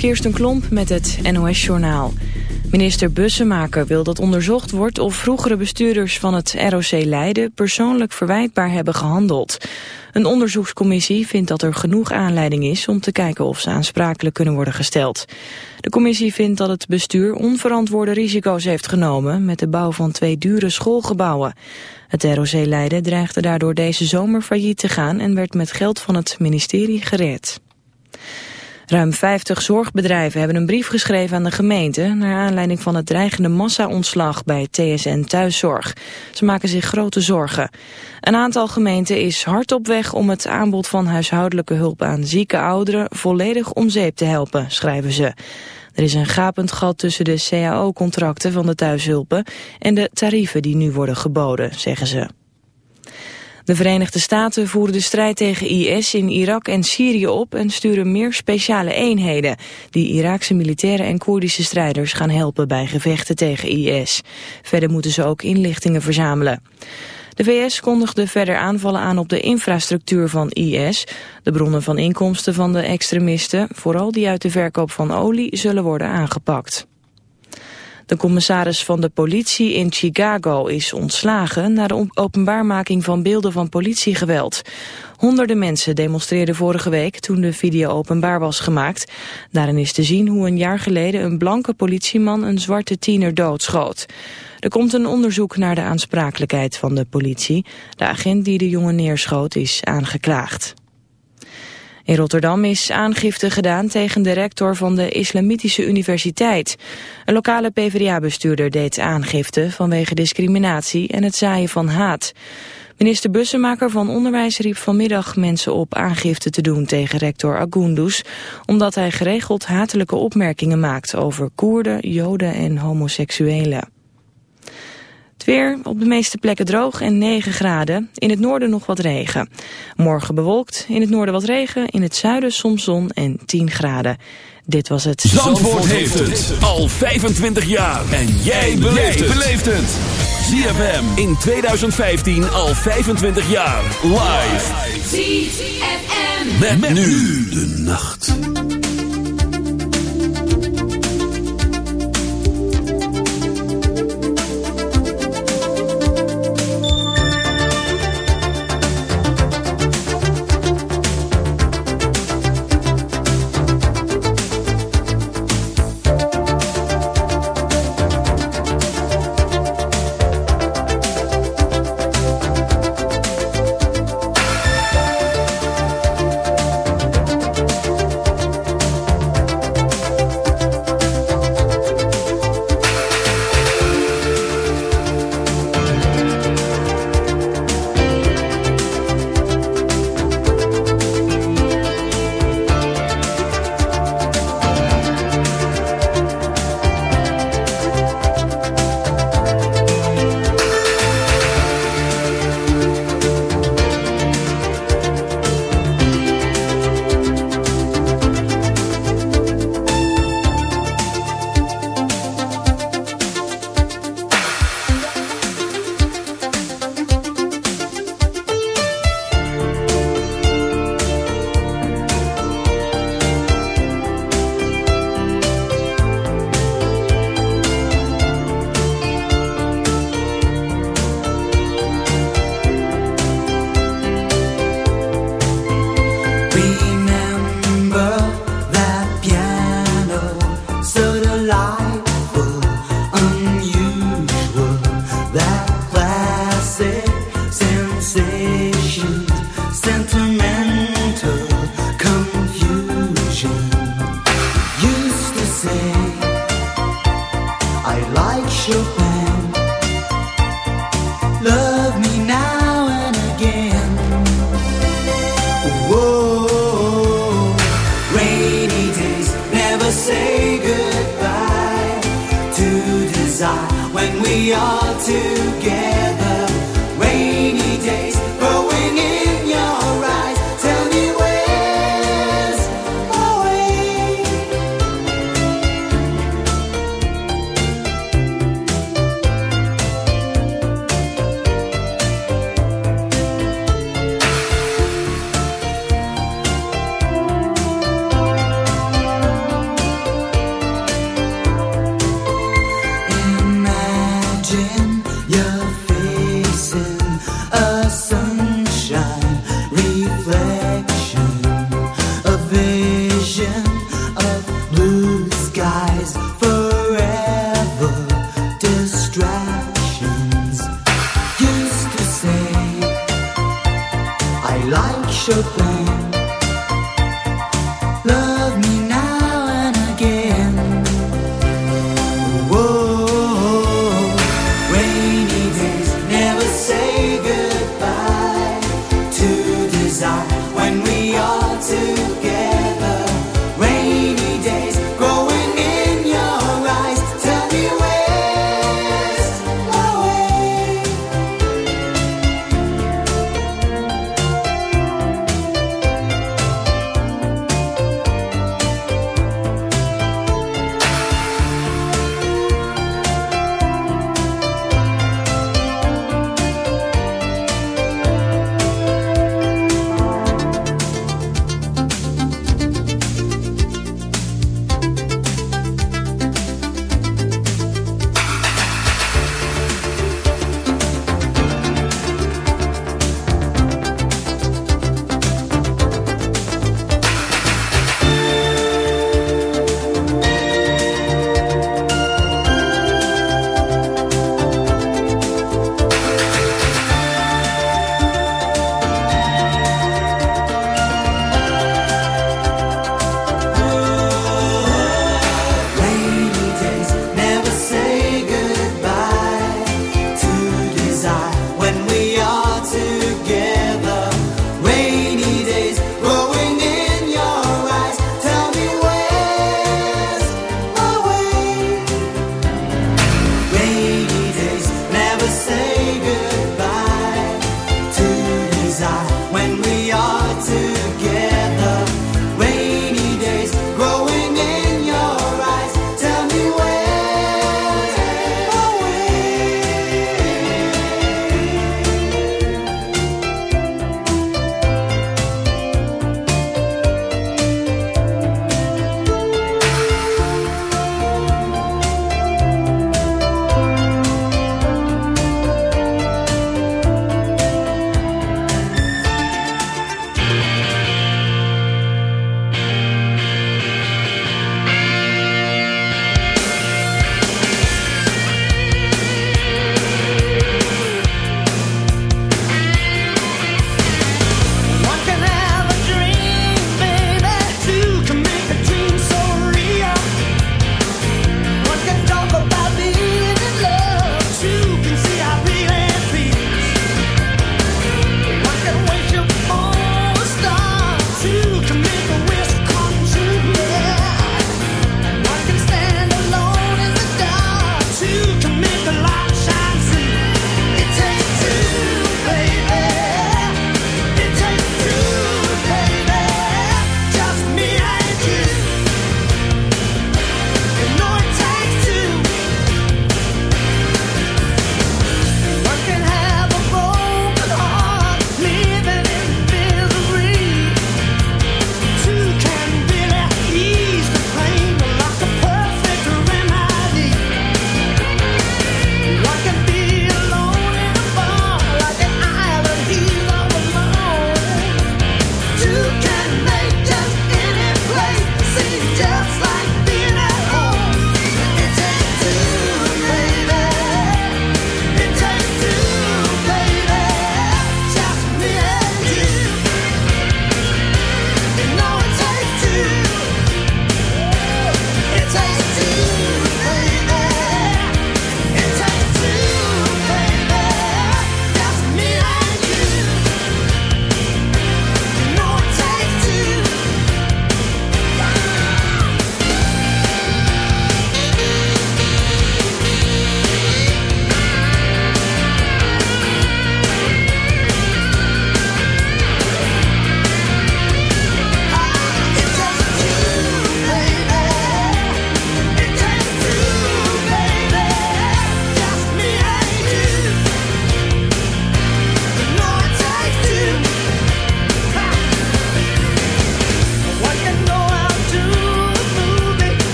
Kirsten Klomp met het NOS-journaal. Minister Bussemaker wil dat onderzocht wordt of vroegere bestuurders van het ROC Leiden persoonlijk verwijtbaar hebben gehandeld. Een onderzoekscommissie vindt dat er genoeg aanleiding is om te kijken of ze aansprakelijk kunnen worden gesteld. De commissie vindt dat het bestuur onverantwoorde risico's heeft genomen met de bouw van twee dure schoolgebouwen. Het ROC Leiden dreigde daardoor deze zomer failliet te gaan en werd met geld van het ministerie gered. Ruim 50 zorgbedrijven hebben een brief geschreven aan de gemeente... naar aanleiding van het dreigende massa-ontslag bij TSN Thuiszorg. Ze maken zich grote zorgen. Een aantal gemeenten is hard op weg om het aanbod van huishoudelijke hulp aan zieke ouderen... volledig om zeep te helpen, schrijven ze. Er is een gapend gat tussen de cao-contracten van de thuishulpen... en de tarieven die nu worden geboden, zeggen ze. De Verenigde Staten voeren de strijd tegen IS in Irak en Syrië op en sturen meer speciale eenheden die Iraakse militairen en Koerdische strijders gaan helpen bij gevechten tegen IS. Verder moeten ze ook inlichtingen verzamelen. De VS kondigde verder aanvallen aan op de infrastructuur van IS. De bronnen van inkomsten van de extremisten, vooral die uit de verkoop van olie, zullen worden aangepakt. De commissaris van de politie in Chicago is ontslagen na de openbaarmaking van beelden van politiegeweld. Honderden mensen demonstreerden vorige week toen de video openbaar was gemaakt. Daarin is te zien hoe een jaar geleden een blanke politieman een zwarte tiener doodschoot. Er komt een onderzoek naar de aansprakelijkheid van de politie. De agent die de jongen neerschoot is aangeklaagd. In Rotterdam is aangifte gedaan tegen de rector van de Islamitische Universiteit. Een lokale PvdA-bestuurder deed aangifte vanwege discriminatie en het zaaien van haat. Minister Bussemaker van Onderwijs riep vanmiddag mensen op aangifte te doen tegen rector Agundus, omdat hij geregeld hatelijke opmerkingen maakt over Koerden, Joden en homoseksuelen. Het weer op de meeste plekken droog en 9 graden. In het noorden nog wat regen. Morgen bewolkt, in het noorden wat regen, in het zuiden soms zon en 10 graden. Dit was het... Zandvoort, heeft het al 25 jaar. En jij beleeft het. ZFM in 2015 al 25 jaar. Live. ZFM. met nu de nacht.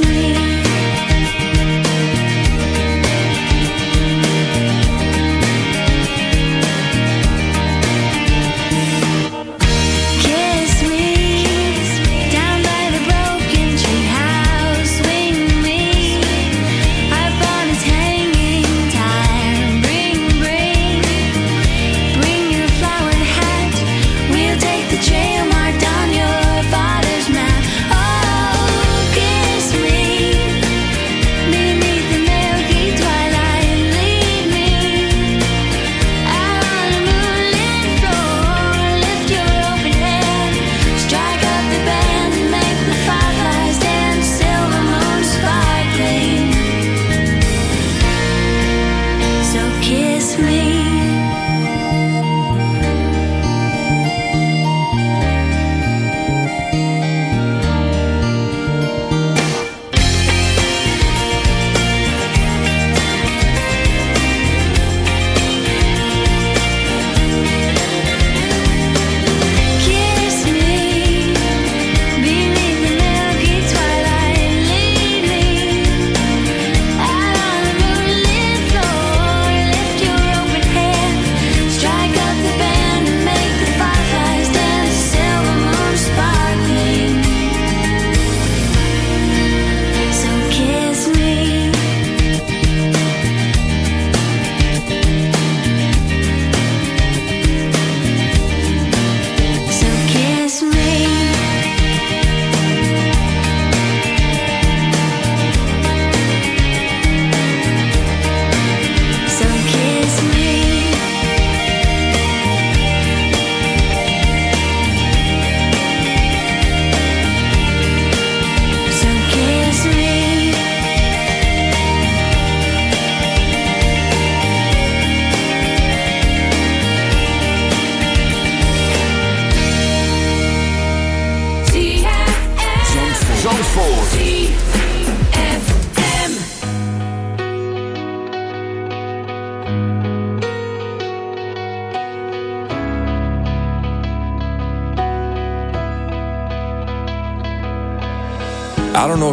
me.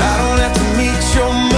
I don't have to meet your mother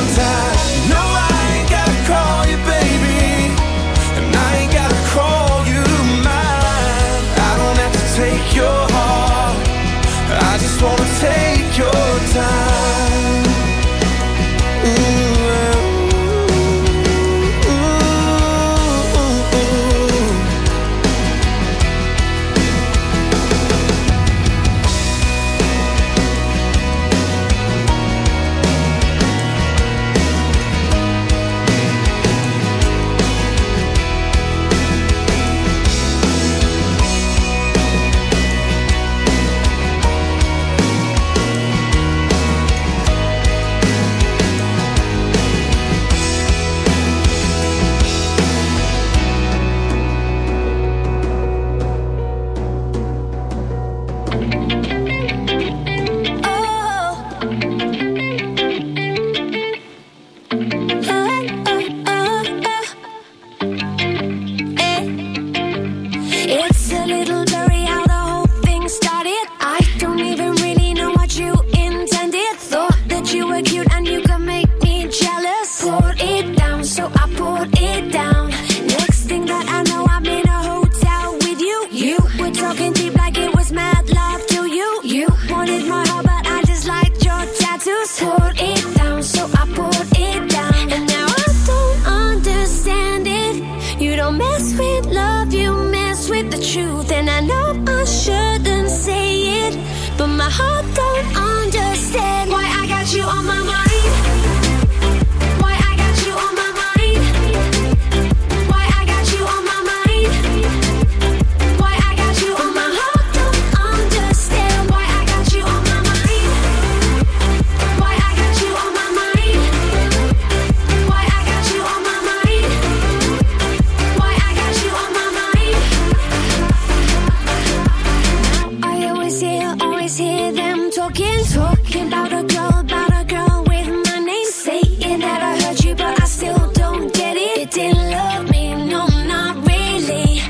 Talking, talking about a girl, about a girl with my name. Saying that I heard you, but I still don't get it. It didn't love me, no, not really.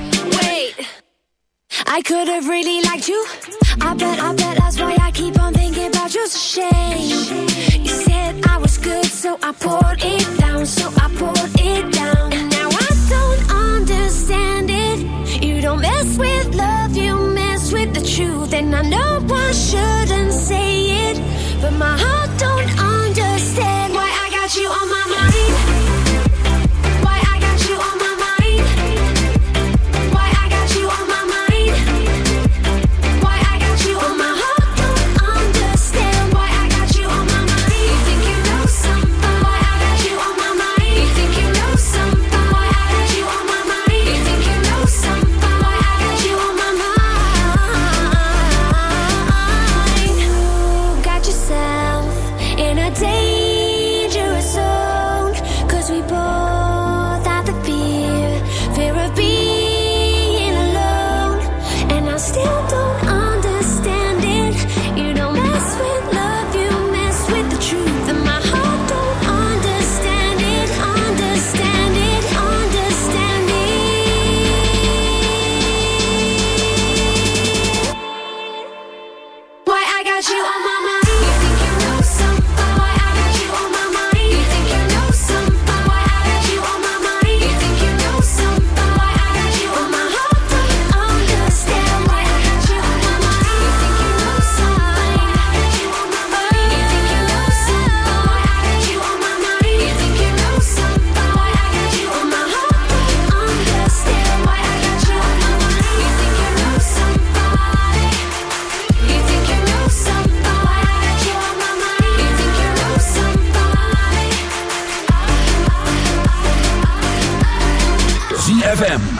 Wait, I could have really liked you. I bet, I bet that's why I keep on thinking about you. Shame. You said I was good, so I poured it down, so I poured it down. Then I know I shouldn't say it, but my heart.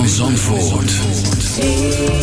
van Zandvoort.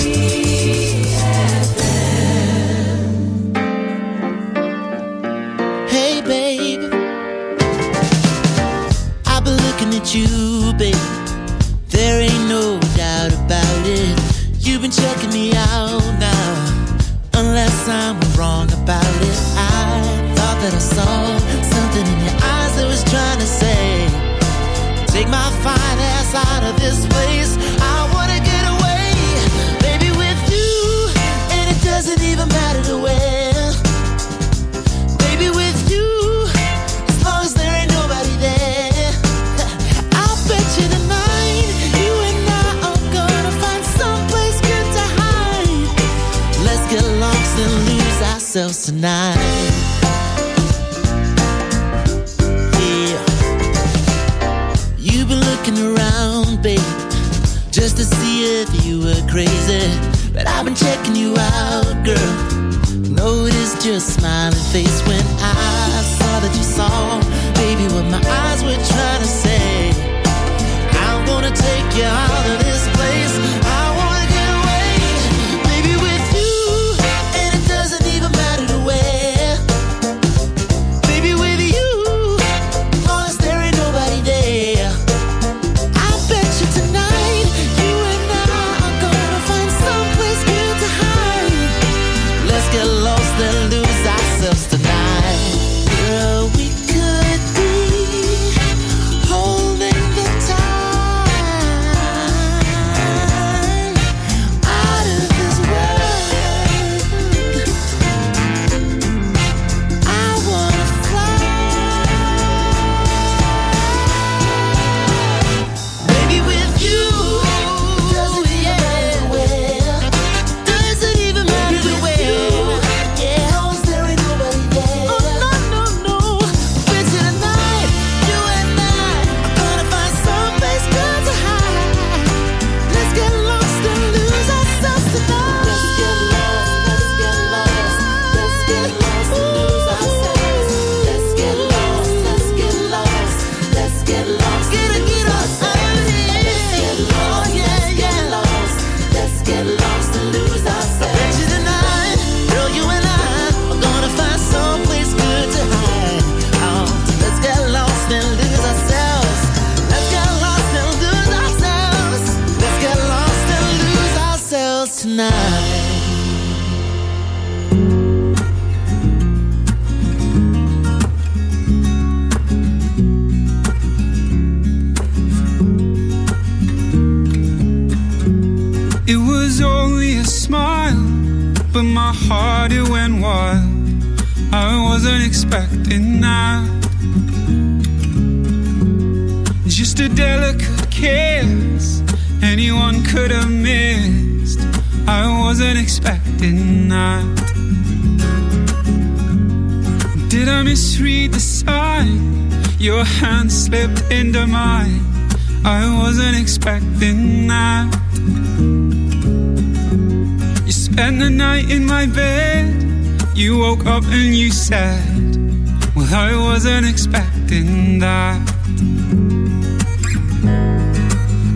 wasn't expecting that.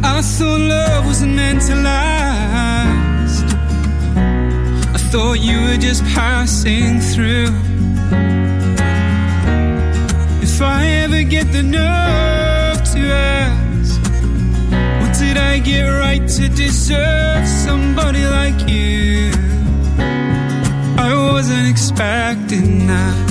I thought love wasn't meant to last. I thought you were just passing through. If I ever get the nerve to ask, what did I get right to deserve somebody like you? I wasn't expecting that.